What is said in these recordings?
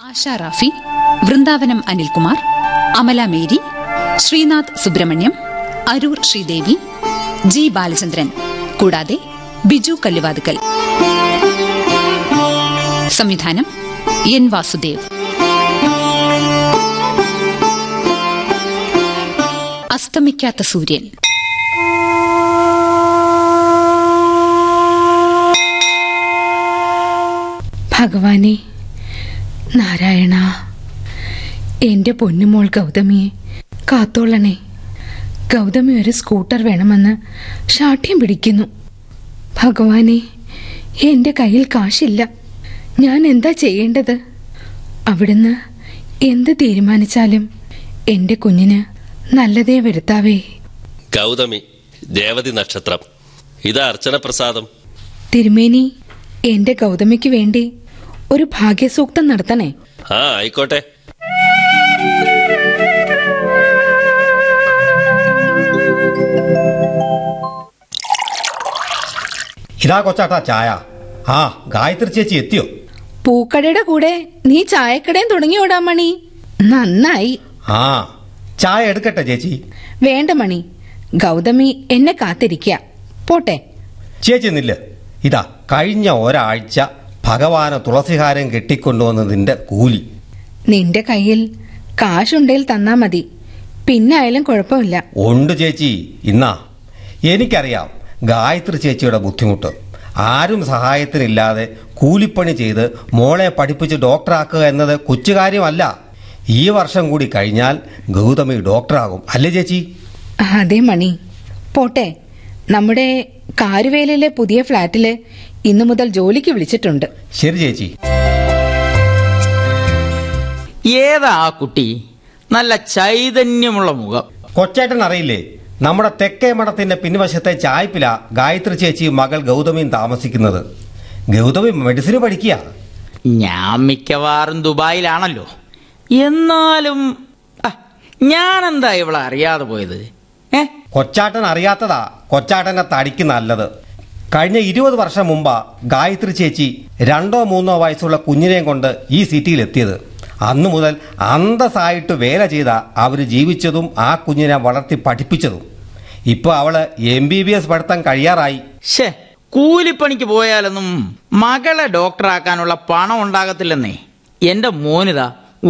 ആശ Rafi Vrindavanam Anilkumar Amala Mary Sreenath Subrahmanyam Aroor Sreedevi G Balachandran കൂടാതെ ബിജു കല്ലുവാതുക്കൽ. സംവിധാനം N Vasudev. അസ്തമിക്കാത്ത സൂര്യൻ. ഭഗവാനെ നാരായണ എന്റെ പൊന്നുമോൾ ഗൗതമിയെ കാത്തോളണേ. ഗൗതമി ഒരു സ്കൂട്ടർ വേണമെന്ന് ഷാഠ്യം പിടിക്കുന്നു. ഭഗവാനെ എന്റെ കയ്യിൽ കാശില്ല. ഞാൻ എന്താ ചെയ്യേണ്ടത്? അവിടുന്ന് എന്ത് തീരുമാനിച്ചാലും എന്റെ കുഞ്ഞിന് നല്ലതേ വരുത്താവേ. ഗൗതമി ദേവതി നക്ഷത്രം. ഇതാ അർച്ചന പ്രസാദം തിരുമേനി എന്റെ ഗൗതമിക്ക് വേണ്ടി ഒരു ഭാഗ്യസൂക്തം നടത്തണേ. ആ ആയിക്കോട്ടെ. ഇതാ കൊച്ചാട്ടാ ചായ. ആ ഗായത്രി ചേച്ചി എത്തിയോ? പൂക്കടയുടെ കൂടെ നീ ചായക്കടയും തുടങ്ങിയോടാ മണി. നന്നായി. ആ ചായ എടുക്കട്ടെ ചേച്ചി. വേണ്ട മണി. ഗൗതമി എന്നെ കാത്തിരിക്ക. പോട്ടെ. ചേച്ചി നില്ല. ഇതാ കഴിഞ്ഞ ഒരാഴ്ച ഭഗവാന് തുളസിഹാരം കെട്ടിക്കൊണ്ടുവന്നതിന്റെ കൂലി. നിന്റെ കയ്യിൽ കാശുണ്ടേൽ തന്നാ മതി. പിന്നെ ആയാലും കുഴപ്പമില്ല. ഉണ്ട് ചേച്ചി ഇന്നാ. എനിക്കറിയാം ഗായത്രി ചേച്ചിയുടെ ബുദ്ധിമുട്ട്. ആരും സഹായത്തിനില്ലാതെ കൂലിപ്പണി ചെയ്ത് മോളെ പഠിപ്പിച്ച് ഡോക്ടറാക്കുക എന്നത് കൊച്ചുകാര്യമല്ല. ഈ വർഷം കൂടി കഴിഞ്ഞാൽ ഗൗതമി ഡോക്ടറാകും. അല്ലേ ചേച്ചി? അതെ മണി. പോട്ടെ. നമ്മുടെ കാരുവേലിലെ പുതിയ ഫ്ലാറ്റിൽ ഇന്നു മുതൽ ജോലിക്ക് വിളിച്ചിട്ടുണ്ട്. ശരി ചേച്ചി. ഏതാ ആ കുട്ടി? നല്ല ചൈതന്യമുള്ള മുഖം. കൊച്ചേട്ടൻ അറിയില്ലേ? നമ്മുടെ തെക്കേ മഠത്തിന്റെ പിൻവശത്തെ ചായ്പില ഗായത്രി ചേച്ചിയും മകൾ ഗൗതമിയും താമസിക്കുന്നത്. ഗൗതമി മെഡിസിന് പഠിക്കുക. ഞാൻ മിക്കവാറും ദുബായിലാണല്ലോ. എന്നാലും ആ, ഞാനെന്താ ഇവളെ അറിയാതെ പോയത്? ഏ? കൊച്ചാട്ടൻ അറിയാത്തതാ. കൊച്ചാട്ടന്റെ തടിക്ക് നല്ലത്. കഴിഞ്ഞ ഇരുപത് വർഷം മുമ്പാ ഗായത്രി ചേച്ചി രണ്ടോ മൂന്നോ വയസ്സുള്ള കുഞ്ഞിനെയും കൊണ്ട് ഈ സിറ്റിയിൽ എത്തിയത് അന്നു മുതൽ അന്തസ്സായിട്ട് വേല ചെയ്ത അവർ ജീവിച്ചതും ആ കുഞ്ഞിനെ വളർത്തി പഠിപ്പിച്ചതും. ഇപ്പൊ അവൾ എം ബി ബി എസ് പഠിത്തം കഴിയാറായി. ഷേ കൂലിപ്പണിക്ക് പോയാലൊന്നും മകളെ ഡോക്ടറാക്കാനുള്ള പണം ഉണ്ടാകത്തില്ലെന്നേ. എന്റെ മോനിത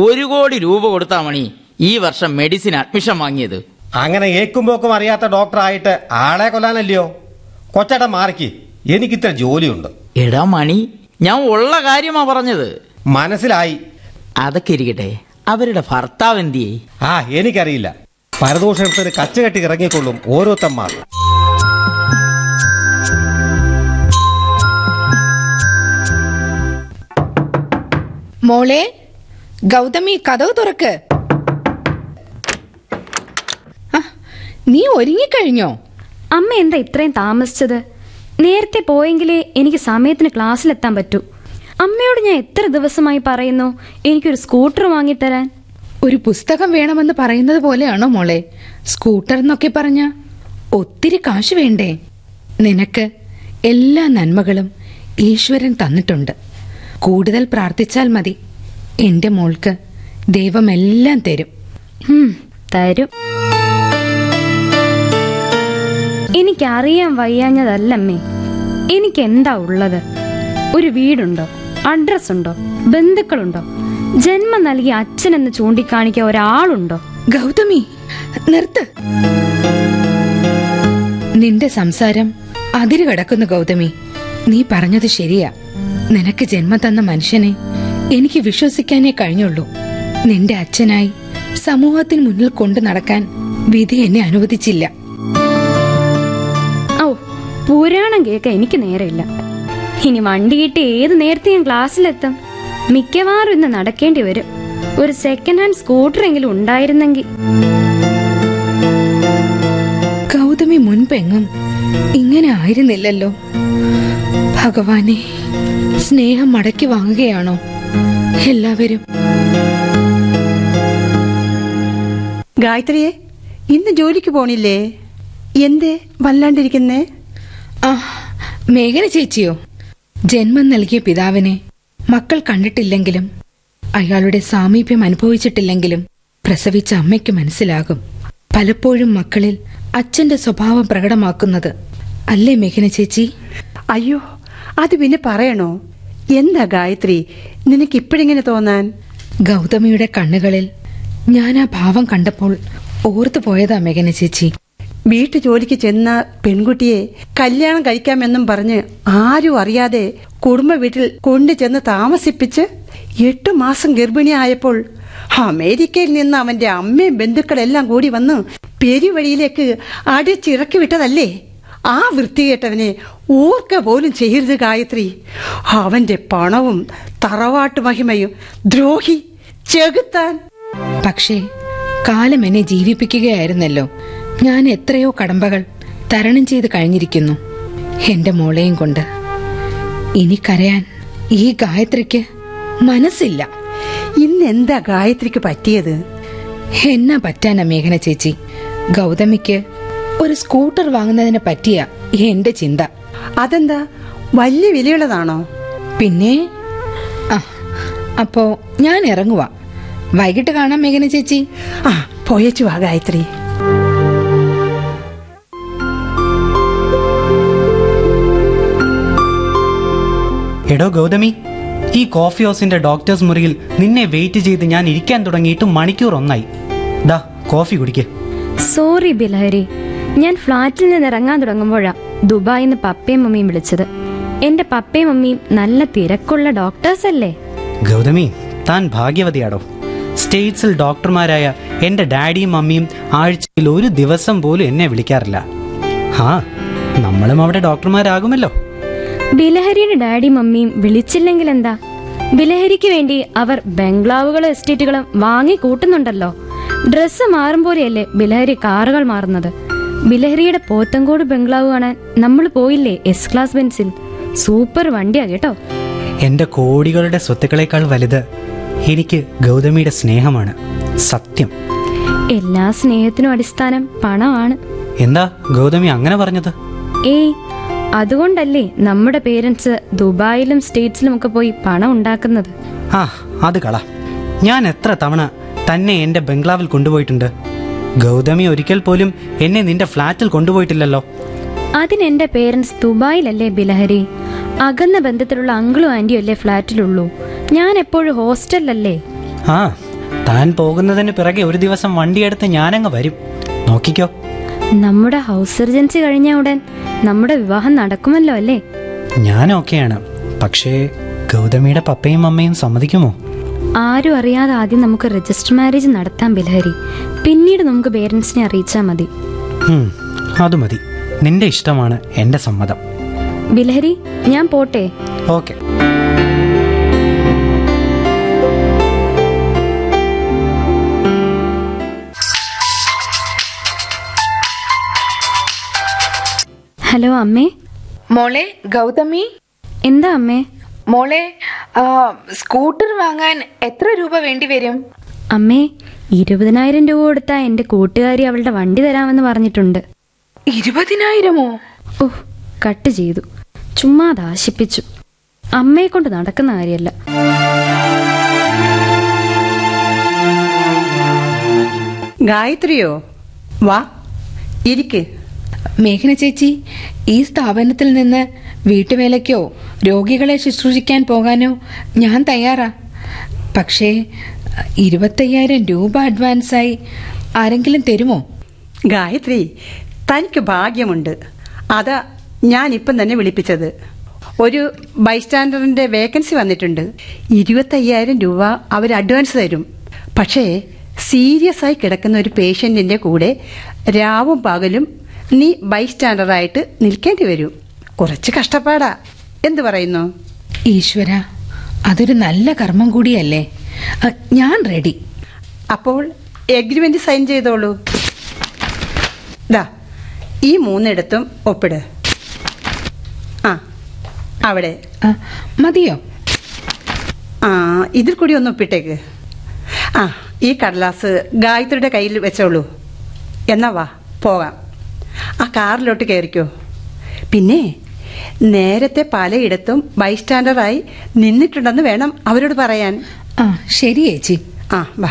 ഒരു കോടി രൂപ കൊടുത്താ മണി ഈ വർഷം മെഡിസിൻ അഡ്മിഷൻ വാങ്ങിയത്. അങ്ങനെ ഏക്കുമ്പോക്കും അറിയാത്ത ഡോക്ടറായിട്ട് ആളെ കൊല്ലാനല്ലയോ? കൊച്ചേട്ടൻ മാറിക്ക്. എനിക്കിത്ര ജോലിയുണ്ട്. എടാ മണി ഞാൻ ഉള്ള കാര്യമാ പറഞ്ഞത്. മനസ്സിലായി. അതൊക്കെ ഇരിക്കട്ടെ. അവരുടെ ഭർത്താവ് എന്തിയേ ആ എനിക്കറിയില്ല. പരദൂഷണത്തിന് കച്ചകെട്ടി ഇറങ്ങിക്കൊള്ളും ഓരോരുത്തന്മാർ മോളെ ഗൗതമി കഥവ് തുറക്ക്. നീ ഒരുങ്ങിക്കഴിഞ്ഞോ? അമ്മ എന്താ ഇത്രയും താമസിച്ചത്? നേരത്തെ പോയെങ്കിലേ എനിക്ക് സമയത്തിന് ക്ലാസ്സിലെത്താൻ പറ്റൂ. അമ്മയോട് ഞാൻ എത്ര ദിവസമായി പറയുന്നു? എനിക്കൊരു സ്കൂട്ടർ വാങ്ങിത്തരാൻ. ഒരു പുസ്തകം വേണമെന്ന് പറയുന്നത് പോലെയാണോ മോളെ? സ്കൂട്ടർ എന്നൊക്കെ പറഞ്ഞ ഒത്തിരി കാശ് വേണ്ടേ? നിനക്ക് എല്ലാ നന്മകളും ഈശ്വരൻ തന്നിട്ടുണ്ട്. കൂടുതൽ പ്രാർത്ഥിച്ചാൽ മതി. എന്റെ മോൾക്ക് ദൈവം എല്ലാം തരും. തരും. എനിക്കറിയാൻ വയ്യാഞ്ഞതല്ലമ്മേ എനിക്ക് എന്താ ഉള്ളത്? ഒരു വീടുണ്ടോ? അഡ്രസ് ഉണ്ടോ ബന്ധുക്കളുണ്ടോ? ജന്മം നൽകിയ അച്ഛനെന്ന് ചൂണ്ടിക്കാണിക്കാൻ ഒരാളുണ്ടോ? ഗൗതമി നിർത്ത്. നിന്റെ സംസാരം അതിര് കടക്കുന്നു ഗൗതമി. നീ പറഞ്ഞത് ശരിയാ. നിനക്ക് ജന്മം തന്ന മനുഷ്യനെ എനിക്ക് വിശ്വസിക്കാനേ കഴിഞ്ഞുള്ളൂ. നിന്റെ അച്ഛനായി സമൂഹത്തിന് മുന്നിൽ കൊണ്ടു നടക്കാൻ വിധി എന്നെ അനുവദിച്ചില്ല. പുരാണം കേൾക്കാൻ എനിക്ക് നേരമില്ല ഇനി വണ്ടി കിട്ടി ഏത് നേരത്തെ ഞാൻ ക്ലാസ്സിലെത്തും? മിക്കവാറും ഇന്ന് നടക്കേണ്ടി വരും. ഒരു സെക്കൻഡ് ഹാൻഡ് സ്കൂട്ടർ എങ്കിലും ഉണ്ടായിരുന്നെങ്കിൽ. ഗൗതമി മുൻപെങ്ങും ഇങ്ങനെ ആയിരുന്നില്ലല്ലോ. ഭഗവാനെ സ്നേഹം മടക്കി വാങ്ങുകയാണോ എല്ലാവരും? ഗായത്രിയെ ഇന്ന് ജോലിക്ക് പോണില്ലേ? എന്തേ വല്ലാണ്ടിരിക്കുന്നേ? മേഘന ചേച്ചിയോ? ജന്മം നൽകിയ പിതാവിനെ മക്കൾ കണ്ടിട്ടില്ലെങ്കിലും അയാളുടെ സാമീപ്യം അനുഭവിച്ചിട്ടില്ലെങ്കിലും പ്രസവിച്ച അമ്മയ്ക്ക് മനസ്സിലാകും. പലപ്പോഴും മക്കളിൽ അച്ഛന്റെ സ്വഭാവം പ്രകടമാക്കുന്നത്. അല്ലേ മേഘന ചേച്ചി? അയ്യോ അത് പിന്നെ പറയണോ? എന്താ ഗായത്രി നിനക്ക് ഇപ്പോഴിങ്ങനെ തോന്നാൻ? ഗൗതമിയുടെ കണ്ണുകളിൽ ഞാൻ ആ ഭാവം കണ്ടപ്പോൾ ഓർത്തു പോയതാ മേഘന ചേച്ചി. വീട്ടു ജോലിക്ക് ചെന്ന പെൺകുട്ടിയെ കല്യാണം കഴിക്കാമെന്നും പറഞ്ഞ് ആരും അറിയാതെ കുടുംബ വീട്ടിൽ കൊണ്ടു ചെന്ന് താമസിപ്പിച്ച് എട്ടു മാസം ഗർഭിണിയായപ്പോൾ അമേരിക്കയിൽ നിന്ന് അവന്റെ അമ്മയും ബന്ധുക്കളെല്ലാം കൂടി വന്ന് പെരുവഴിയിലേക്ക് അടിച്ചിറക്കി വിട്ടതല്ലേ? ആ വൃത്തികെട്ടവനെ ഓർക്ക പോലും ചെയ്യരുത് ഗായത്രി. അവന്റെ പണവും തറവാട്ട് മഹിമയും ദ്രോഹി ചെകുത്താൻ. പക്ഷേ കാലം എന്നെ ജീവിപ്പിക്കുകയായിരുന്നല്ലോ. ഞാൻ എത്രയോ കടമ്പകൾ തരണം ചെയ്ത് കഴിഞ്ഞിരിക്കുന്നു എന്റെ മോളെയും കൊണ്ട്. ഇനി കരയാൻ ഈ ഗായത്രിക്ക് മനസ്സില്ല. ഇന്നെന്താ ഗായത്രിക്ക് പറ്റിയത്? എന്നാ പറ്റാനാ മേഘന ചേച്ചി? ഗൗതമിക്ക് ഒരു സ്കൂട്ടർ വാങ്ങുന്നതിനെ പറ്റിയ എന്റെ ചിന്ത. അതെന്താ? വലിയ വിലയുള്ളതാണോ? പിന്നെ ആ അപ്പോ ഞാൻ ഇറങ്ങുവാ. വൈകിട്ട് കാണാം മേഘന ചേച്ചി. ആ പോയച്ചു വാ ഗായത്രി. എടോ ഗൗതമി ഈ കോഫി ഹൗസിന്റെ ഡോക്ടേഴ്സ് മുറിയിൽ നിന്നെ വെയിറ്റ് ചെയ്ത് ഞാൻ ഇരിക്കാൻ തുടങ്ങിയിട്ട് മണിക്കൂർ ഒന്നായി. ദാ കോഫി കുടിക്ക്. സോറി ബിലഹരി ഞാൻ ഫ്ലാറ്റിൽ നിന്ന് ഇറങ്ങാൻ തുടങ്ങുമ്പോഴാ ദുബായിൽ നിന്ന് പപ്പയും മമ്മിയും വിളിച്ചത്. എന്റെ പപ്പയും മമ്മിയും നല്ല തിരക്കുള്ള ഡോക്ടേഴ്സ് അല്ലേ? ഗൗതമി താൻ ഭാഗ്യവതിയാടോ. സ്റ്റേറ്റ്സിൽ ഡോക്ടർമാരായ എന്റെ ഡാഡിയും മമ്മിയും ആഴ്ചയിൽ ഒരു ദിവസം പോലും എന്നെ വിളിക്കാറില്ല. ആ നമ്മളും അവിടെ ഡോക്ടർമാരാകുമല്ലോ ബിലഹരിയുടെ ഡാഡി മമ്മിയും വിളിച്ചില്ലെങ്കിൽ എന്താ? ബിലഹരിക്ക് വേണ്ടി അവർ ബംഗ്ലാവുകളും എസ്റ്റേറ്റുകളും വാങ്ങി കൂട്ടുന്നുണ്ടല്ലോ. ഡ്രസ്സ് മാറും പോലെയല്ലേ ബിലഹരി കാറുകൾ മാറുന്നത്? ബിലഹരിയുടെ പോത്തങ്കോട് ബംഗ്ലാവ് കാണാൻ നമ്മൾ പോയില്ലേ എസ് ക്ലാസ് ബെൻസിൽ സൂപ്പർ വണ്ടിയാ കേട്ടോ. എന്റെ കോടികളുടെ സ്വത്തുക്കളേക്കാൾ വലുത് എനിക്ക് ഗൗതമിയുടെ സ്നേഹമാണ്. സത്യം. എല്ലാ സ്നേഹത്തിനും അടിസ്ഥാനം പണമാണ്. എന്താ ഗൗതമി അങ്ങനെ പറഞ്ഞത്? ഏയ് അതുകൊണ്ടല്ലേ നമ്മുടെ പേരൻസ് ദുബായിലും സ്റ്റേറ്റ്സിലും ഒക്കെ പോയി പണം ഉണ്ടാക്കുന്നത്? ആ അത് കള. ഞാൻ എത്ര തവണ തന്നെ എന്റെ ബംഗ്ലാവിൽ കൊണ്ടുപോയിട്ടുണ്ട്. ഗൗതമി ഒരിക്കൽ പോലും എന്നെ നിന്റെ ഫ്ലാറ്റിൽ കൊണ്ടുപോയിട്ടില്ലല്ലോ. അതിനെന്റെ പേരൻസ് ദുബായിലല്ലേ ബിലഹരി? അകന്ന ബന്ധത്തിലുള്ള അങ്കിളും ആന്റിയും അല്ലേ ഫ്ലാറ്റിലുള്ളൂ? ഞാൻ എപ്പോഴും ഹോസ്റ്റലിലല്ലേ? ആ താൻ പോകുന്നതിന് പിറകെ ഒരു ദിവസം വണ്ടിയെടുത്ത് ഞാനങ്ങ് വരും. നോക്കിക്കോ. നമ്മുടെ ഹൗസ് സർജൻസി കഴിഞ്ഞ ഉടൻ നമ്മുടെ വിവാഹം നടക്കുമല്ലോ അല്ലേ? ഞാൻ ഓക്കെയാണ്. പക്ഷേ ഗൗതമിയുടെ പപ്പയും അമ്മയും സമ്മതിക്കുമോ? ആരും അറിയാതെ ആദ്യം നമുക്ക് രജിസ്റ്റർ മാരേജ് നടത്താൻ ബിലഹരി പിന്നീട് നമുക്ക് പേരൻസിനെ അറിയിച്ചാൽ മതി. അത് മതി. നിന്റെ ഇഷ്ടമാണ് എന്റെ സമ്മതം. ബിലഹരി ഞാൻ പോട്ടെ? ഓക്കെ. ഹലോ അമ്മേ. മോളെ ഗൗതമി? എന്താ അമ്മേ? മോളെ സ്കൂട്ടർ വാങ്ങാൻ എത്ര രൂപ വേണ്ടി വരും? അമ്മേ ഇരുപതിനായിരം രൂപ കൊടുത്താ എന്റെ കൂട്ടുകാരി അവളുടെ വണ്ടി തരാമെന്ന് പറഞ്ഞിട്ടുണ്ട്. ഇരുപതിനായിരമോ? ഓ കട്ട് ചെയ്തു. ചുമ്മാ ദാശിപ്പിച്ചു അമ്മയെ കൊണ്ട് നടക്കുന്ന കാര്യമല്ല. ഗായത്രിയോ വാ ഇരിക്ക്. മേഘന ചേച്ചി ഈ സ്ഥാപനത്തിൽ നിന്ന് വീട്ടുവേലയ്ക്കോ രോഗികളെ ശുശ്രൂഷിക്കാൻ പോകാനോ ഞാൻ തയ്യാറാ. പക്ഷേ ഇരുപത്തയ്യായിരം രൂപ അഡ്വാൻസായി ആരെങ്കിലും തരുമോ? ഗായത്രി തനിക്ക് ഭാഗ്യമുണ്ട്. അതാ ഞാൻ ഇപ്പം തന്നെ വിളിപ്പിച്ചത്. ഒരു ബൈസ്റ്റാൻഡറിന്റെ വേക്കൻസി വന്നിട്ടുണ്ട്. ഇരുപത്തയ്യായിരം രൂപ അവർ അഡ്വാൻസ് തരും. പക്ഷേ സീരിയസ് ആയി കിടക്കുന്ന ഒരു പേഷ്യന്റിന്റെ കൂടെ രാവും പകലും നീ ബൈസ്റ്റാൻഡറായിട്ട് നിൽക്കേണ്ടി വരും. കുറച്ച് കഷ്ടപ്പാടാ. എന്തു പറയുന്നു? ഈശ്വര അതൊരു നല്ല കർമ്മം കൂടിയല്ലേ? ഞാൻ റെഡി. അപ്പോൾ എഗ്രിമെന്റ് സൈൻ ചെയ്തോളൂ. ദാ ഈ മൂന്നിടത്തും ഒപ്പിട്. ആ അവിടെ. മതിയോ? ആ ഇതിൽ കൂടി ഒന്ന് ഒപ്പിട്ടേക്ക്. ആ ഈ കടലാസ് ഗായത്രിയുടെ കയ്യിൽ വെച്ചോളൂ. എന്നാ വാ പോകാം. ആ കാറിലോട്ട് കയറിക്കോ. പിന്നെ നേരത്തെ പലയിടത്തും ബൈസ്റ്റാൻഡറായി നിന്നിട്ടുണ്ടെന്ന് വേണം അവരോട് പറയാൻ. ആ ശരി ചേച്ചി ആ വാ.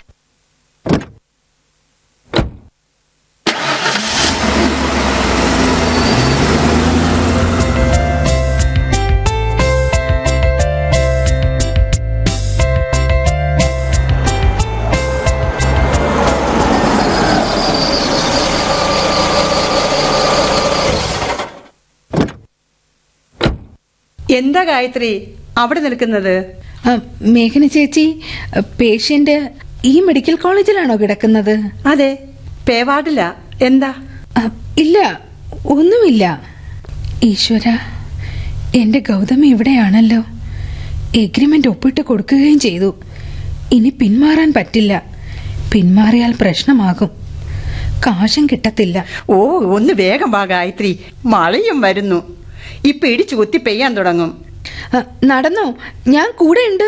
എന്താ ഗായത്രി? അവിടെ നിൽക്കുന്നത്? മേഘന ചേച്ചി പേഷ്യന്റ് ഈ മെഡിക്കൽ കോളേജിലാണോ കിടക്കുന്നത്? അതെ പേവാടില്ല എന്താ? ഇല്ല ഒന്നുമില്ല. ഈശ്വര എന്റെ ഗൗതമി ഇവിടെയാണല്ലോ. എഗ്രിമെന്റ് ഒപ്പിട്ട് കൊടുക്കുകയും ചെയ്തു. ഇനി പിന്മാറാൻ പറ്റില്ല. പിന്മാറിയാൽ പ്രശ്നമാകും. കാശം കിട്ടത്തില്ല. ഓ ഒന്ന് വേഗം വാ ഗായത്രി. മഴയും വരുന്നു. ഇപ്പൊ ഇടിച്ചു കുത്തി പെയ്യാൻ തുടങ്ങും. നടന്നു? ഞാൻ കൂടെ ഉണ്ട്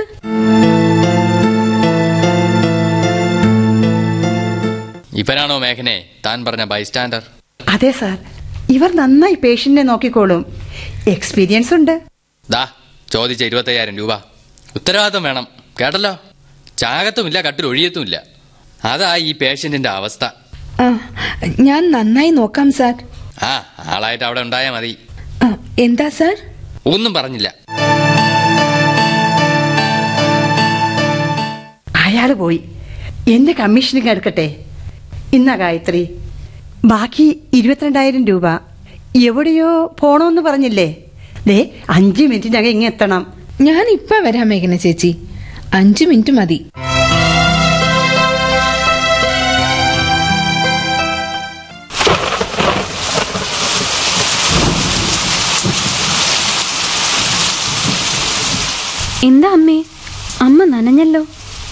ഇവരാണോ മേഘനെ? താൻ പറഞ്ഞ ബൈസ്റ്റാൻഡർ അതെ സാർ ഇവർ നന്നായി പേഷ്യന്റിനെ നോക്കിക്കോളും. എക്സ്പീരിയൻസ് ഉണ്ട്. ദാ ചോദിച്ച ഇരുപത്തയ്യായിരം രൂപ. ഉത്തരവാദിത്തം വേണം. കേട്ടല്ലോ? ചാകത്തുമില്ല കട്ടിൽ ഒഴിയത്തുമില്ല. അതാ ഈ പേഷ്യന്റിന്റെ അവസ്ഥ. ഞാൻ നന്നായി നോക്കാം സാർ ആ ആളായിട്ട് അവിടെ ഉണ്ടായാൽ മതി. എന്താ സർ? ഒന്നും പറഞ്ഞില്ല. അയാൾ പോയി. എന്റെ കമ്മീഷനിങ് എടുക്കട്ടെ ഇന്നാ ഗായത്രി. ബാക്കി ഇരുപത്തിരണ്ടായിരം രൂപ. എവിടെയോ പോണോന്ന് പറഞ്ഞില്ലേ? ദേ അഞ്ച് മിനിറ്റിനകം ഇങ്ങെത്തണം ഞാൻ ഇപ്പൊ വരാം മേഘന ചേച്ചി. അഞ്ചു മിനിറ്റ് മതി. എന്താ അമ്മേ? അമ്മ നനഞ്ഞല്ലോ.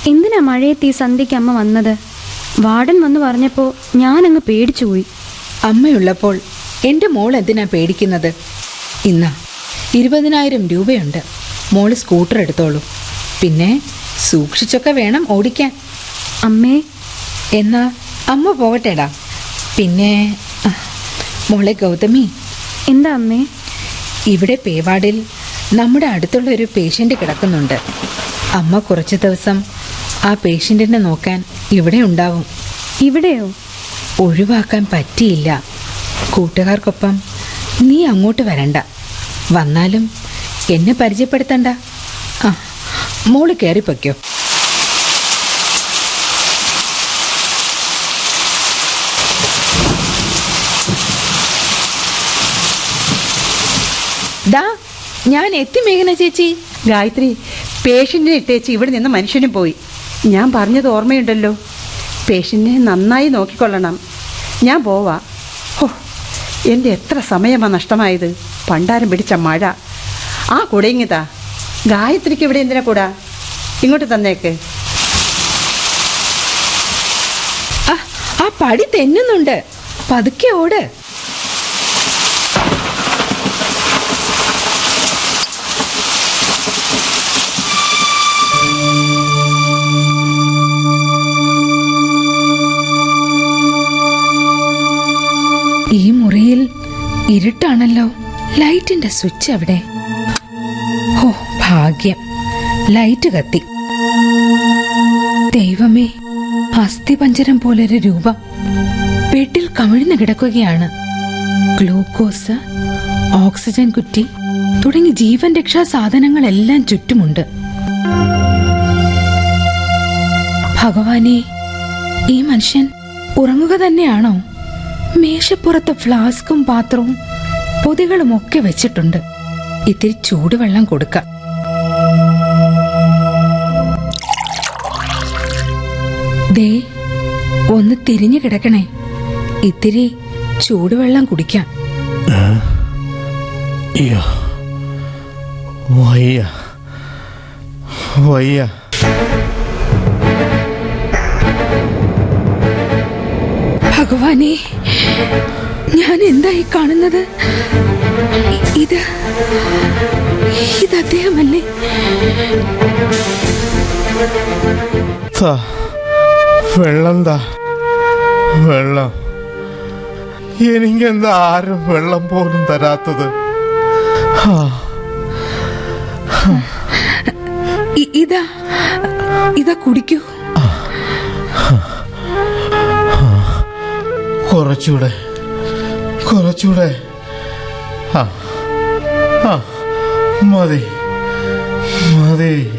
എന്തിനാ മഴയത്ത് ഈ സന്ധ്യയ്ക്ക് അമ്മ വന്നത്? വാർഡൻ വന്ന് പറഞ്ഞപ്പോ ഞാനങ്ങ് പേടിച്ചുപോയി അമ്മയുള്ളപ്പോൾ എന്റെ മോൾ എന്തിനാ പേടിക്കുന്നത്? ഇന്നാ ഇരുപതിനായിരം രൂപയുണ്ട്. മോൾ സ്കൂട്ടർ എടുത്തോളൂ. പിന്നെ സൂക്ഷിച്ചൊക്കെ വേണം ഓടിക്കാൻ. അമ്മേ. എന്നാ അമ്മ പോകട്ടെടാ. പിന്നെ മോളെ ഗൗതമി. എന്താ അമ്മേ? ഇവിടെ പേവാടിൽ നമ്മുടെ അടുത്തുള്ള ഒരു പേഷ്യന്റ് കിടക്കുന്നുണ്ട്. അമ്മ കുറച്ച് ദിവസം ആ പേഷ്യന്റിനെ നോക്കാൻ ഇവിടെ ഉണ്ടാവും. ഇവിടെയോ? ഒഴിവാക്കാൻ പറ്റിയില്ല. കൂട്ടുകാർക്കൊപ്പം നീ അങ്ങോട്ട് വരണ്ട. വന്നാലും എന്നെ പരിചയപ്പെടുത്തണ്ട. ആ മോൾ കയറിപ്പൊയ്ക്കോ ദാ ഞാൻ എത്തി മേഘന ചേച്ചി. ഗായത്രി പേഷ്യന്റിനെ ഇട്ടേച്ച് ഇവിടെ നിന്ന് മനുഷ്യനും പോയി. ഞാൻ പറഞ്ഞത് ഓർമ്മയുണ്ടല്ലോ. പേഷ്യന്റിനെ നന്നായി നോക്കിക്കൊള്ളണം. ഞാൻ പോവാ. ഓ എന്റെ എത്ര സമയമാണ് നഷ്ടമായത്. പണ്ടാരം പിടിച്ച മഴ. ആ കുടയിങ്ങിതാ ഗായത്രിക്ക് ഇവിടെ എന്തിനാ കൂടാ? ഇങ്ങോട്ട് തന്നേക്ക്. ആ ആ പടി തെന്നുന്നുണ്ട്. പതുക്കെ ഓട്. ഇരുട്ടാണല്ലോ. ലൈറ്റിന്റെ സ്വിച്ച് അവിടെ. ഓ ഭാഗ്യം. ലൈറ്റ് കത്തി. ദൈവമേ അസ്ഥിപഞ്ചരം പോലൊരു രൂപം. ബെഡിൽ കമിഴ്ന്നു കിടക്കുകയാണ്. ഗ്ലൂക്കോസ് ഓക്സിജൻ കുറ്റി തുടങ്ങി ജീവൻ രക്ഷാ സാധനങ്ങളെല്ലാം ചുറ്റുമുണ്ട്. ഭഗവാനെ ഈ മനുഷ്യൻ ഉറങ്ങുക തന്നെയാണോ? മേശപ്പുറത്ത് ഫ്ലാസ്കും പാത്രവും പൊതികളും ഒക്കെ വെച്ചിട്ടുണ്ട്. ഇത്തിരി ചൂടുവെള്ളം കൊടുക്കാം. ദേ ഒന്ന് തിരിഞ്ഞു കിടക്കണേ. ഇത്തിരി ചൂടുവെള്ളം കുടിക്കാം. വയ്യ. വയ്യ. ഭഗവാനെ ഞാൻ എന്തായി കാണുന്നത്? ഇത് ഇത് അദ്ദേഹമല്ലേ? വെള്ളന്താ വെള്ളം താ വെള്ളം. എനിക്കെന്താ ആരും വെള്ളം പോലും തരാത്തത്? ഇതാ ഇതാ കുടിക്കൂ. കുറച്ചുകൂടെ. കുറച്ചുകൂടെ. മതി. മതി.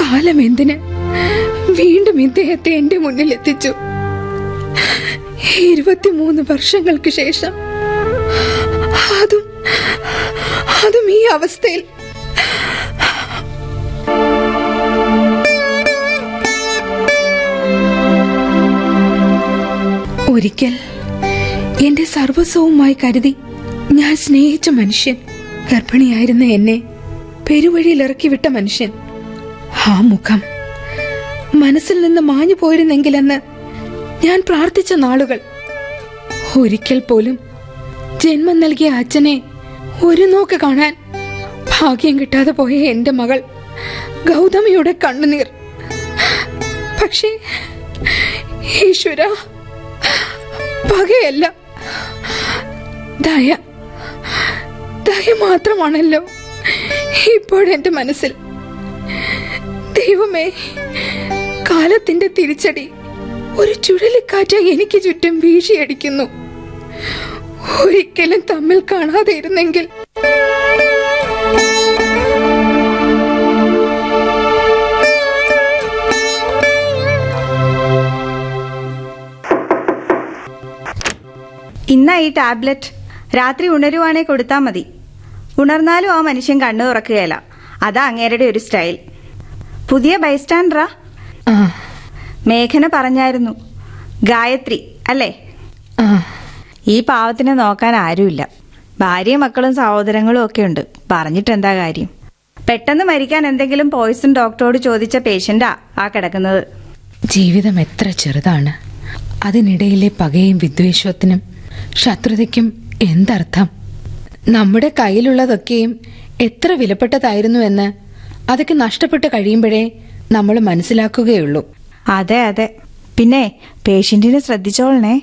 കാലം എന്തിന് വീണ്ടും ഇദ്ദേഹത്തെ എന്റെ മുന്നിൽ എത്തിച്ചു? ഇരുപത്തിമൂന്ന് വർഷങ്ങൾക്ക് ശേഷം അതും അതും ഈ അവസ്ഥയിൽ ഒരിക്കൽ എന്റെ സർവസ്വവുമായി കരുതി ഞാൻ സ്നേഹിച്ച മനുഷ്യൻ ഗർഭിണിയായിരുന്ന എന്നെ പെരുവഴിയിൽ ഇറക്കി വിട്ട മനുഷ്യൻ. ആ മുഖം മനസ്സിൽ നിന്ന് മാഞ്ഞു പോയിരുന്നെങ്കിലെന്ന് ഞാൻ പ്രാർത്ഥിച്ച നാളുകൾ. ഒരിക്കൽ പോലും ജന്മം നൽകിയ അച്ഛനെ ഒരു നോക്ക് കാണാൻ ഭാഗ്യം കിട്ടാതെ പോയ എന്റെ മകൾ ഗൗതമിയുടെ കണ്ണുനീർ. പക്ഷേ ഈശ്വര പകയല്ല. ദയ. ദയ മാത്രമാണല്ലോ ഇപ്പോഴെന്റെ മനസ്സിൽ. ദൈവമേ കാലത്തിന്റെ തിരിച്ചടി. ഒരു ചുഴലിക്കാറ്റായി എനിക്ക് ചുറ്റും വീശിയടിക്കുന്നു. ഒരിക്കലും തമ്മിൽ കാണാതെ ഇരുന്നെങ്കിൽ ഇന്നാ ഈ ടാബ്ലറ്റ്? രാത്രി ഉണരുവാണേ കൊടുത്താൽ മതി. ഉണർന്നാലും ആ മനുഷ്യൻ കണ്ണു തുറക്കുകയല്ല. അതാ അങ്ങേരുടെ ഒരു സ്റ്റൈൽ. പുതിയ ബൈസ്റ്റാൻഡറാ? മേഘന പറഞ്ഞായിരുന്നു. ഗായത്രി അല്ലേ? ഈ പാവത്തിനെ നോക്കാൻ ആരുമില്ല. ഭാര്യയും മക്കളും സഹോദരങ്ങളും ഒക്കെ ഉണ്ട്. പറഞ്ഞിട്ട് എന്താ കാര്യം? പെട്ടെന്ന് മരിക്കാൻ എന്തെങ്കിലും പോയിസൺ ഡോക്ടറോട് ചോദിച്ച പേഷ്യന്റാ ആ കിടക്കുന്നത്. ജീവിതം എത്ര ചെറുതാണ്. അതിനിടയിലെ പകയും വിദ്വേഷത്തിനും ശത്രുതയ്ക്കും എന്തർത്ഥം? നമ്മുടെ കയ്യിലുള്ളതൊക്കെയും എത്ര വിലപ്പെട്ടതായിരുന്നു എന്ന് അതൊക്കെ നഷ്ടപ്പെട്ട് കഴിയുമ്പോഴേ നമ്മൾ മനസ്സിലാക്കുകയുള്ളൂ. അതെ അതെ. പിന്നെ പേഷ്യന്റിനെ ശ്രദ്ധിച്ചോളണേ.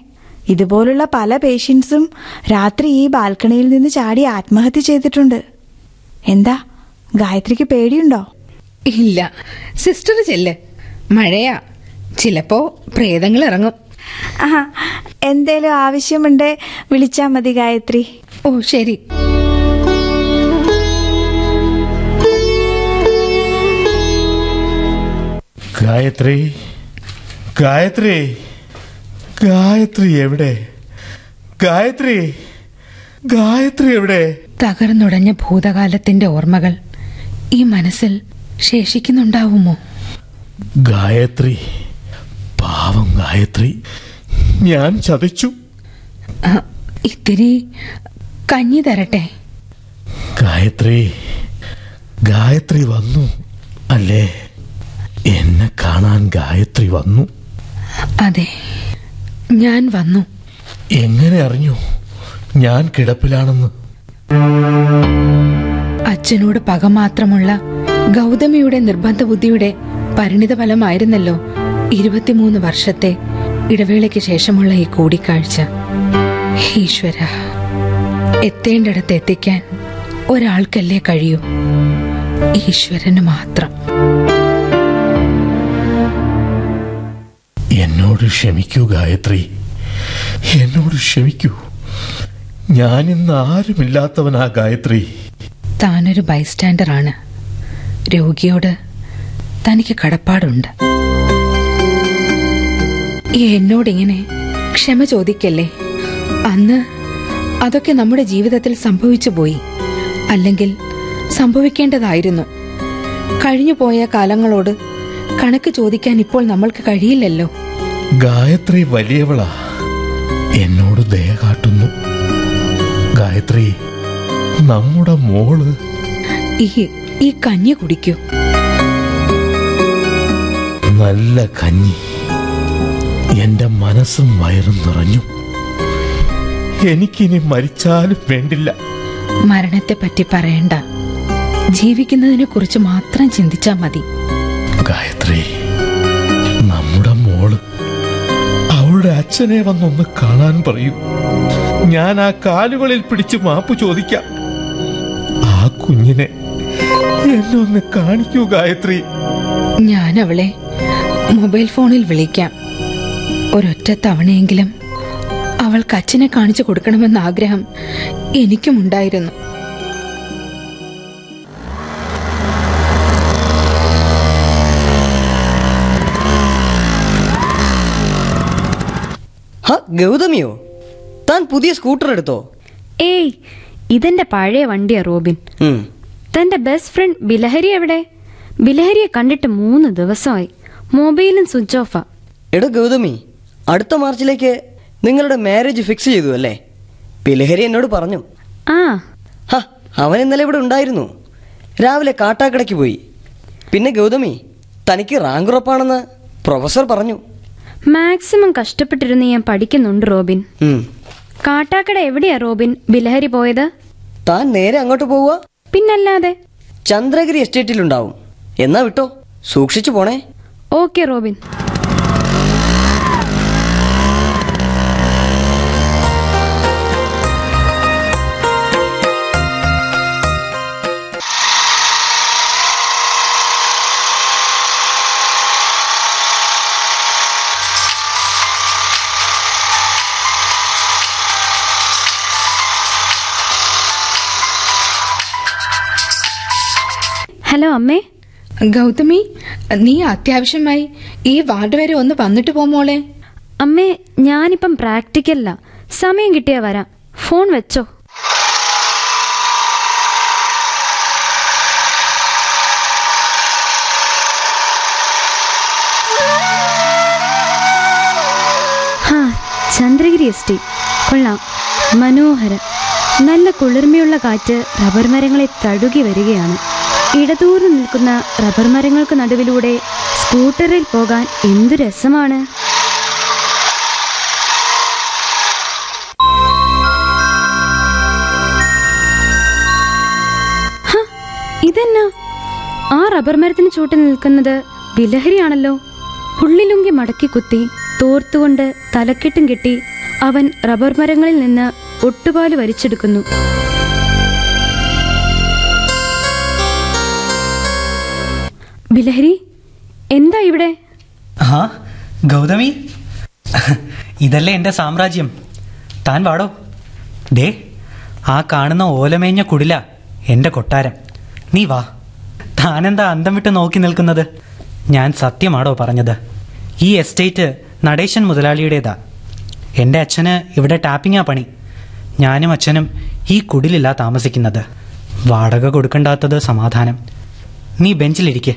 ഇതുപോലുള്ള പല പേഷ്യൻസും രാത്രി ഈ ബാൽക്കണിയിൽ നിന്ന് ചാടി ആത്മഹത്യ ചെയ്തിട്ടുണ്ട്. എന്താ ഗായത്രിക്ക് പേടിയുണ്ടോ? ഇല്ല. സിസ്റ്റർ ചെല്ല്. മഴയാ. ചിലപ്പോ പ്രേതങ്ങൾ ഇറങ്ങും. എന്തേലും ആവശ്യമുണ്ട് വിളിച്ചാ മതി ഗായത്രി. ഓ ശരി. ഗായത്രി ഗായത്രി ഗായത്രി എവിടെ? ഗായത്രി ഗായത്രി എവിടെ? തകർന്നുടഞ്ഞ ഭൂതകാലത്തിന്റെ ഓർമ്മകൾ ഈ മനസ്സിൽ ശേഷിക്കുന്നുണ്ടാവുമോ? ഗായത്രി പാവം ഗായത്രി. ഞാൻ ചതിച്ചു. ഇത്തിരി കഞ്ഞി തരട്ടെ. ഗായത്രി ഗായത്രി വന്നു അല്ലേ? എന്നെ കാണാൻ ഗായത്രി വന്നു. അതെ ഞാൻ വന്നു. എങ്ങനെ അറിഞ്ഞു? ഞാൻ കിടപ്പിലാണെന്ന്. അച്ഛനോട് പക മാത്രമുള്ള ഗൗതമിയുടെ നിർബന്ധ ബുദ്ധിയുടെ പരിണിത ഫലമായിരുന്നല്ലോ ഇരുപത്തിമൂന്ന് വർഷത്തെ ഇടവേളയ്ക്ക് ശേഷമുള്ള ഈ കൂടിക്കാഴ്ച ഈശ്വര എത്തേണ്ടിടത്ത് എത്തിക്കാൻ ഒരാൾക്കല്ലേ കഴിയൂ? ഈശ്വരന് മാത്രം. എന്നോട് ക്ഷമിക്കൂ ഗായത്രി. എന്നോട് ക്ഷമിക്കൂ. ഞാൻ ഇന്ന് ആരുമില്ലാത്തവനാ ഗായത്രി. താനൊരു ബൈസ്റ്റാൻഡറാണ്. രോഗിയോട് തനിക്ക് കടപ്പാടുണ്ട്. എന്നോടിങ്ങനെ ക്ഷമ ചോദിക്കല്ലേ? അന്ന് അതൊക്കെ നമ്മുടെ ജീവിതത്തിൽ സംഭവിച്ചു പോയി. അല്ലെങ്കിൽ സംഭവിക്കേണ്ടതായിരുന്നു. കഴിഞ്ഞു പോയ കാലങ്ങളോട് കണക്ക് ചോദിക്കാൻ ഇപ്പോൾ നമ്മൾക്ക് കഴിയില്ലല്ലോ. ഗായത്രി വലിയവളാ. എന്നോട് ദയ കാട്ടുന്നു. ഗായത്രി നമ്മുടെ മോൾ. ഈ ഈ കഞ്ഞി കുടിക്കൂ. നല്ല കഞ്ഞി. എന്റെ മനസ്സും വയറും നിറഞ്ഞു. എനിക്കിനി മരിച്ചാലും വേണ്ടില്ല. മരണത്തെ പറ്റി പറയണ്ട. ജീവിക്കുന്നതിനെ കുറിച്ച് മാത്രം ചിന്തിച്ചാ മതി. ഗായത്രി നമ്മുടെ മോൾ അവളുടെ അച്ഛനെ വന്നൊന്ന് കാണാൻ പറയൂ. ഞാൻ ആ കാലുകളിൽ പിടിച്ച് മാപ്പ് ചോദിക്കാം. ആ കുഞ്ഞിനെ എന്നൊന്ന് കാണിക്കൂ ഗായത്രി. ഞാൻ അവളെ മൊബൈൽ ഫോണിൽ വിളിക്കാം. ഒരൊറ്റ തവണയെങ്കിലും അവൾക്ക് അച്ഛനെ കാണിച്ചു കൊടുക്കണമെന്ന ആഗ്രഹം എനിക്കുമുണ്ടായിരുന്നു. ഹ ഗൗതമിയോ? താൻ പുതിയ സ്കൂട്ടർ എടുത്തോ? ഏയ് ഇതെന്റെ പഴയ വണ്ടിയാ റോബിൻ. തന്റെ ബെസ്റ്റ് ഫ്രണ്ട് ബിലഹരി എവിടെ? ബിലഹരിയെ കണ്ടിട്ട് മൂന്ന് ദിവസമായി. മൊബൈലും സ്വിച്ച് ഓഫാ. എടോ ഗൗതമി അടുത്ത മാർച്ചിലേക്ക് നിങ്ങളുടെ മാരേജ് ഫിക്സ് ചെയ്തു അല്ലേ? പിലഹരി എന്നോട് പറഞ്ഞു. ആ. ഹ അവൻ ഇന്നലെ ഇവിടെ ഉണ്ടായിരുന്നു. രാവിലെ കാട്ടാക്കടയ്ക്ക് പോയി. പിന്നെ ഗൗതമി തനിക്ക് റാങ്ക് ഉറപ്പാണെന്ന് പ്രൊഫസർ പറഞ്ഞു. മാക്സിമം കഷ്ടപ്പെട്ടിരുന്ന് ഞാൻ പഠിക്കുന്നുണ്ട് റോബിൻ. ഉം. കാട്ടാക്കട എവിടെയാ റോബിൻ? ബിലഹരി പോയത്? താൻ നേരെ അങ്ങോട്ട് പോവുക. പിന്നല്ലാതെ? ചന്ദ്രഗിരി എസ്റ്റേറ്റിലുണ്ടാവും. എന്നാ വിട്ടോ? സൂക്ഷിച്ചു പോണേ. Okay Robin. ഹലോ അമ്മേ. ഗൗതമി നീ അത്യാവശ്യമായി ഈ വാർഡ് വരെ ഒന്ന് വന്നിട്ട് പോമോളെ അമ്മേ ഞാനിപ്പം പ്രാക്ടിക്കല്ല. സമയം കിട്ടിയാ വരാം. ഫോൺ വെച്ചോ. ഹാ ചന്ദ്രഗിരി എസ്റ്റേറ്റ് കൊള്ളാം. മനോഹരം. നല്ല കുളിർമയുള്ള കാറ്റ് റബ്ബർ മരങ്ങളെ തഴുകി വരികയാണ്. ഇടതൂർന്ന് നിൽക്കുന്ന റബ്ബർ മരങ്ങൾക്ക് നടുവിലൂടെ സ്കൂട്ടറിൽ പോകാൻ എന്തു രസമാണ്? ഇതെന്നാ? ആ റബ്ബർ മരത്തിന് ചൂട്ടിൽ നിൽക്കുന്നത് വിലഹരിയാണല്ലോ. ഉള്ളിലുങ്കി മടക്കി കുത്തി തോർത്തുകൊണ്ട് തലക്കെട്ടും കെട്ടി അവൻ റബ്ബർ മരങ്ങളിൽ നിന്ന് ഒട്ടുപാൽ വലിച്ചെടുക്കുന്നു. ബിലഹരി എന്താ ഇവിടെ? ആ ഗൗതമി? ഇതല്ലേ എന്റെ സാമ്രാജ്യം. താൻ വാടോ. ദേ ആ കാണുന്ന ഓലമേഞ്ഞ കുടില എന്റെ കൊട്ടാരം. നീ വാ. താനെന്താ അന്തം വിട്ട് നോക്കി നിൽക്കുന്നത്? ഞാൻ സത്യമാടോ പറഞ്ഞത്? ഈ എസ്റ്റേറ്റ് നടേശൻ മുതലാളിയുടേതാ. എന്റെ അച്ഛന് ഇവിടെ ടാപ്പിങ്ങാ പണി. ഞാനും അച്ഛനും ഈ കുടിലില്ല താമസിക്കുന്നത്. വാടക കൊടുക്കണ്ടാത്തത് സമാധാനം. നീ ബെഞ്ചിലിരിക്കെ.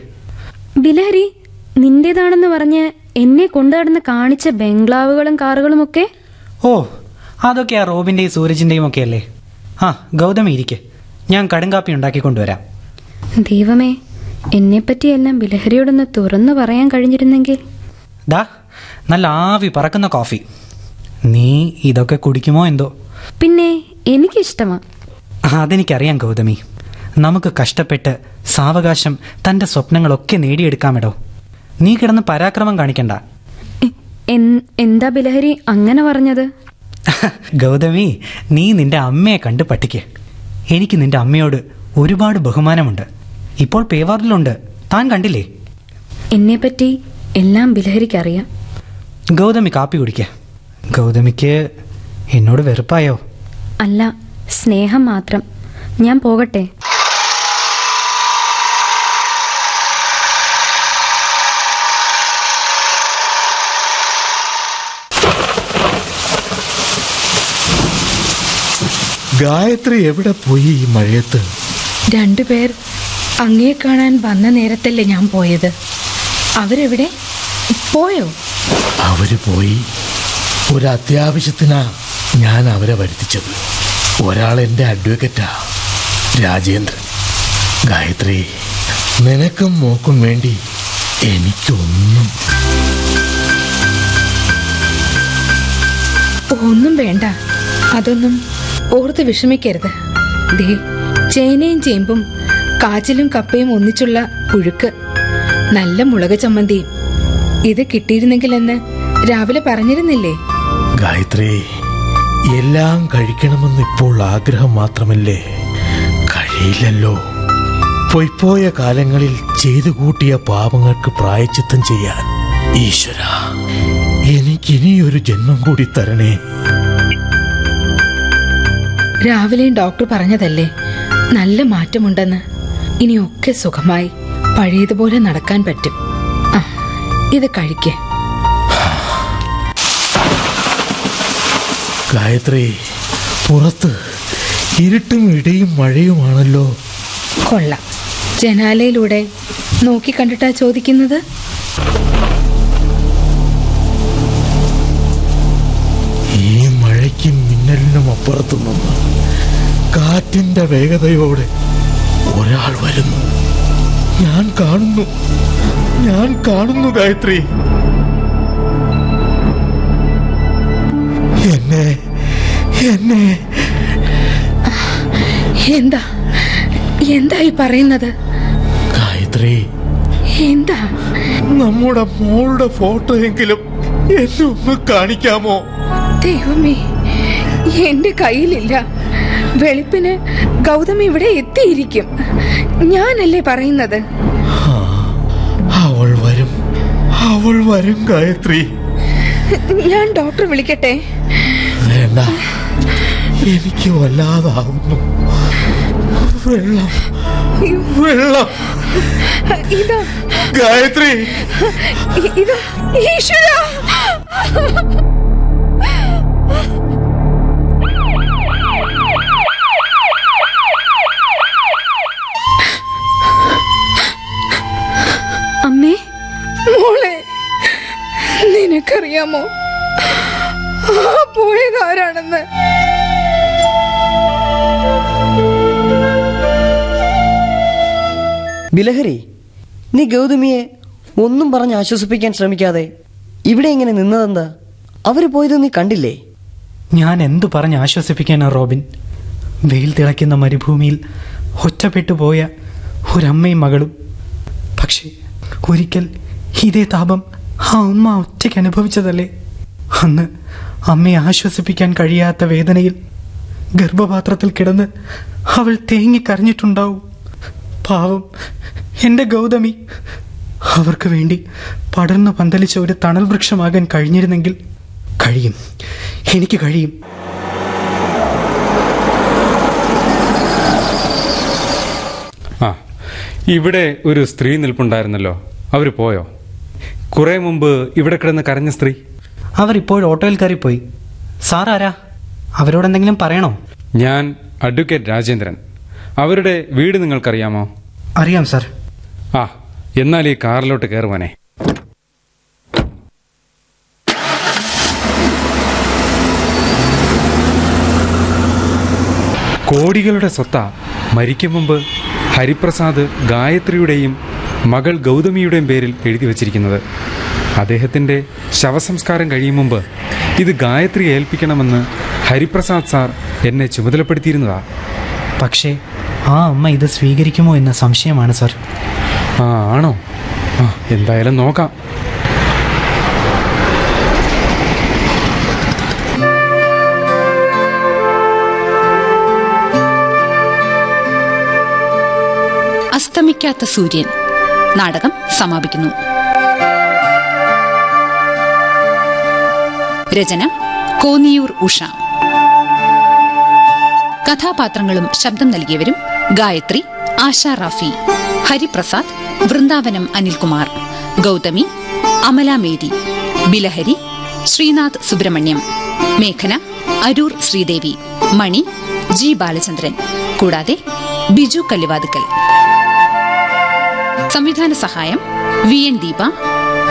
ബിലഹരി നിന്റേതാണെന്ന് പറഞ്ഞ് എന്നെ കൊണ്ടുനടന്ന് കാണിച്ച ബംഗ്ലാവുകളും കാറുകളും ഒക്കെ ഓ അതൊക്കെ ആ റോബിന്റെയും സൂരജിന്റെയും ഒക്കെ അല്ലേ ആ ഗൗതമി ഇരിക്കെ. ഞാൻ കടുങ്കാപ്പി ഉണ്ടാക്കി കൊണ്ടുവരാം ദൈവമേ എന്നെപ്പറ്റിയെല്ലാം ബിലഹരിയോടൊന്ന് തുറന്നു പറയാൻ കഴിഞ്ഞിരുന്നെങ്കിൽ. ദാ നല്ല ആവി പറക്കുന്ന കോഫി. നീ ഇതൊക്കെ കുടിക്കുമോ എന്തോ? പിന്നെ എനിക്കിഷ്ടമാ. അതെനിക്കറിയാം ഗൗതമി. നമുക്ക് കഷ്ടപ്പെട്ട് സാവകാശം തന്റെ സ്വപ്നങ്ങളൊക്കെ നേടിയെടുക്കാമെടോ. നീ കിടന്ന് പരാക്രമം കാണിക്കണ്ട. എന്താ ബിലഹരി? അങ്ങനെ പറഞ്ഞത്? ഗൗതമി നീ നിന്റെ അമ്മയെ കണ്ട് പഠിക്ക്. എനിക്ക് നിന്റെ അമ്മയോട് ഒരുപാട് ബഹുമാനമുണ്ട്. ഇപ്പോൾ പേവാറിലുണ്ട്. താൻ കണ്ടില്ലേ? എന്നെപ്പറ്റി എല്ലാം ബിലഹരിക്ക് അറിയാം ഗൗതമി കാപ്പി കുടിക്ക. ഗൗതമിക്ക് എന്നോട് വെറുപ്പായോ? അല്ല സ്നേഹം മാത്രം. ഞാൻ പോകട്ടെ? ഗായത്രി എവിടെ പോയി ഈ മഴയത്ത്? രണ്ടുപേർ അങ്ങയെ കാണാൻ വന്ന നേരത്തല്ലേ ഞാൻ പോയത്. അവരെവിടെ? പോയോ? അവർ പോയി. ഒരു അത്യാവശ്യത്തിനാ ഞാൻ അവരെ വരുത്തിച്ചത്. ഒരാൾ എന്റെ അഡ്വക്കറ്റാ രാജേന്ദ്രൻ. ഗായത്രി നിനക്കും മോക്കും വേണ്ടി എനിക്കൊന്നും ഒന്നും വേണ്ട. അതൊന്നും ഓർത്ത് വിഷമിക്കരുത്. ദേ ചേനയും ചേമ്പും കാച്ചിലും കപ്പയും ഒന്നിച്ചുള്ള പുഴുക്ക്. നല്ല മുളക് ചമ്മന്തിയും ഇത് കിട്ടിയിരുന്നെങ്കിലെന്ന് രാവിലെ പറഞ്ഞിരുന്നില്ലേ? ഗായത്രി എല്ലാം കഴിക്കണമെന്ന് ഇപ്പോൾ ആഗ്രഹം മാത്രമല്ലേ? കഴിയില്ലല്ലോ. പൊയ്പോയ കാലങ്ങളിൽ ചെയ്തു കൂട്ടിയ പാപങ്ങൾക്ക് പ്രായച്ചിത്തം ചെയ്യാൻ. ഈശ്വര എനിക്കിനിയൊരു ജന്മം കൂടി തരണേ. രാവിലെയും ഡോക്ടർ പറഞ്ഞതല്ലേ? നല്ല മാറ്റമുണ്ടെന്ന്. ഇനിയൊക്കെ സുഖമായി. പഴയതുപോലെ നടക്കാൻ പറ്റും. ആ ഇത് കഴിക്കേ. ഗായത്രി പുറത്ത് ഇരുട്ടും ഇടിയും മഴയുമാണല്ലോ. കൊള്ളാം. ജനാലയിലൂടെ നോക്കി കണ്ടിട്ടാ ചോദിക്കുന്നത്? മിന്നലിനും നിന്ന്. കാറ്റിന്റെ വേഗതയോടെ ഒരാൾ വരുന്നു. ഞാൻ കാണുന്നു. ഞാൻ കാണുന്നു ഗായത്രി. എന്നെ എന്നെ. എന്താ? എന്താ ഈ പറയുന്നത്? ഗായത്രി. എന്താ? നമ്മുടെ മോളുടെ ഫോട്ടോ എങ്കിലും എന്നെ ഒന്ന് കാണിക്കാമോ? ദൈവമേ. എന്റെ കയ്യിലില്ല. വെളുപ്പിന് ഗൗതം ഇവിടെ എത്തിയിരിക്കും. ഞാനല്ലേ പറയുന്നത്? അവൾ വരും. അവൾ വരും ഗായത്രി. ഞാൻ ഡോക്ടർ വിളിക്കട്ടെ? വേണ്ട. എനിക്ക് വല്ലാതാവുന്നു. വെള്ളം. വെള്ളം. ഇതാ. ഗായത്രി. ഇതാ. ഈശ്വര. മോളെ നിനക്കറിയാമോ? ആ പോയതാരാണെന്ന് ബിലഹരി നീ ഗൗതമിയെ ഒന്നും പറഞ്ഞ് ആശ്വസിപ്പിക്കാൻ ശ്രമിക്കാതെ ഇവിടെ ഇങ്ങനെ നിന്നതെന്താ? അവർ പോയത് നീ കണ്ടില്ലേ? ഞാൻ എന്തു പറഞ്ഞ് ആശ്വസിപ്പിക്കാനാ റോബിൻ? വെയിൽ തിളയ്ക്കുന്ന മരുഭൂമിയിൽ ഒറ്റപ്പെട്ടു പോയ ഒരമ്മയും മകളും. പക്ഷേ ഒരിക്കൽ ഇതേ താപം ആ അമ്മ ഒറ്റയ്ക്ക് അനുഭവിച്ചതല്ലേ? അന്ന് അമ്മയെ ആശ്വസിപ്പിക്കാൻ കഴിയാത്ത വേദനയിൽ ഗർഭപാത്രത്തിൽ കിടന്ന് അവൾ തേങ്ങിക്കരഞ്ഞിട്ടുണ്ടാവും പാവം എന്റെ ഗൗതമി. അവർക്ക് വേണ്ടി പടർന്നു പന്തലിച്ച ഒരു തണൽ വൃക്ഷമാകാൻ കഴിഞ്ഞിരുന്നെങ്കിൽ കഴിയും. എനിക്ക് കഴിയും. ആ ഇവിടെ ഒരു സ്ത്രീ നിൽപ്പുണ്ടായിരുന്നല്ലോ. അവർ പോയോ? കുറെ മുമ്പ് ഇവിടെ കിടന്ന് കരഞ്ഞ സ്ത്രീ. അവർ ഇപ്പോൾ ഓട്ടോയിൽ കയറിപ്പോയി. സാർ ആരാ? അവരോട് എന്തെങ്കിലും പറയണോ? ഞാൻ അഡ്വക്കേറ്റ് രാജേന്ദ്രൻ. അവരുടെ വീട് നിങ്ങൾക്കറിയാമോ? അറിയാം സാർ. ആ എന്നാൽ ഈ കാറിലോട്ട് കയറുവാനെ. കോടികളുടെ സ്വത്ത മരിക്കും മുമ്പ് ഹരിപ്രസാദ് ഗായത്രിയുടെയും മകൾ ഗൗതമിയുടെയും പേരിൽ എഴുതി വച്ചിരിക്കുന്നത്. അദ്ദേഹത്തിന്റെ ശവസംസ്കാരം കഴിയും മുമ്പ് ഇത് ഗായത്രി ഏൽപ്പിക്കണമെന്ന് ഹരിപ്രസാദ് സാർ എന്നെ ചുമതലപ്പെടുത്തിയിരുന്നതാ. പക്ഷേ ആ അമ്മ ഇത് സ്വീകരിക്കുമോ എന്ന സംശയമാണ് സാർ. ആ ആണോ? ആ എന്തായാലും നോക്കാം. അസ്തമിക്കാത്ത സൂര്യൻ. നാടകം സമാപിക്കുന്നു. രചന കോന്നിയൂർ ഉഷ. കഥാപാത്രങ്ങളും ശബ്ദം നൽകിയവരും ഗായത്രി ആശ റാഫി ഹരിപ്രസാദ് വൃന്ദാവനം അനിൽകുമാർ ഗൗതമി അമല മേരി ബിലഹരി ശ്രീനാഥ് സുബ്രഹ്മണ്യം മേഘന അരൂർ ശ്രീദേവി മണി ജി ബാലചന്ദ്രൻ കൂടാതെ ബിജു കല്ലുവാതുക്കൽ. സംവിധാന സഹായം V N Deepa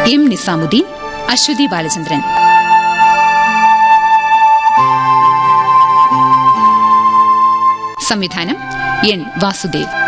M Nizamuddin Aswathy Balachandran. സംവിധാനം എൻ വാസുദേവ്.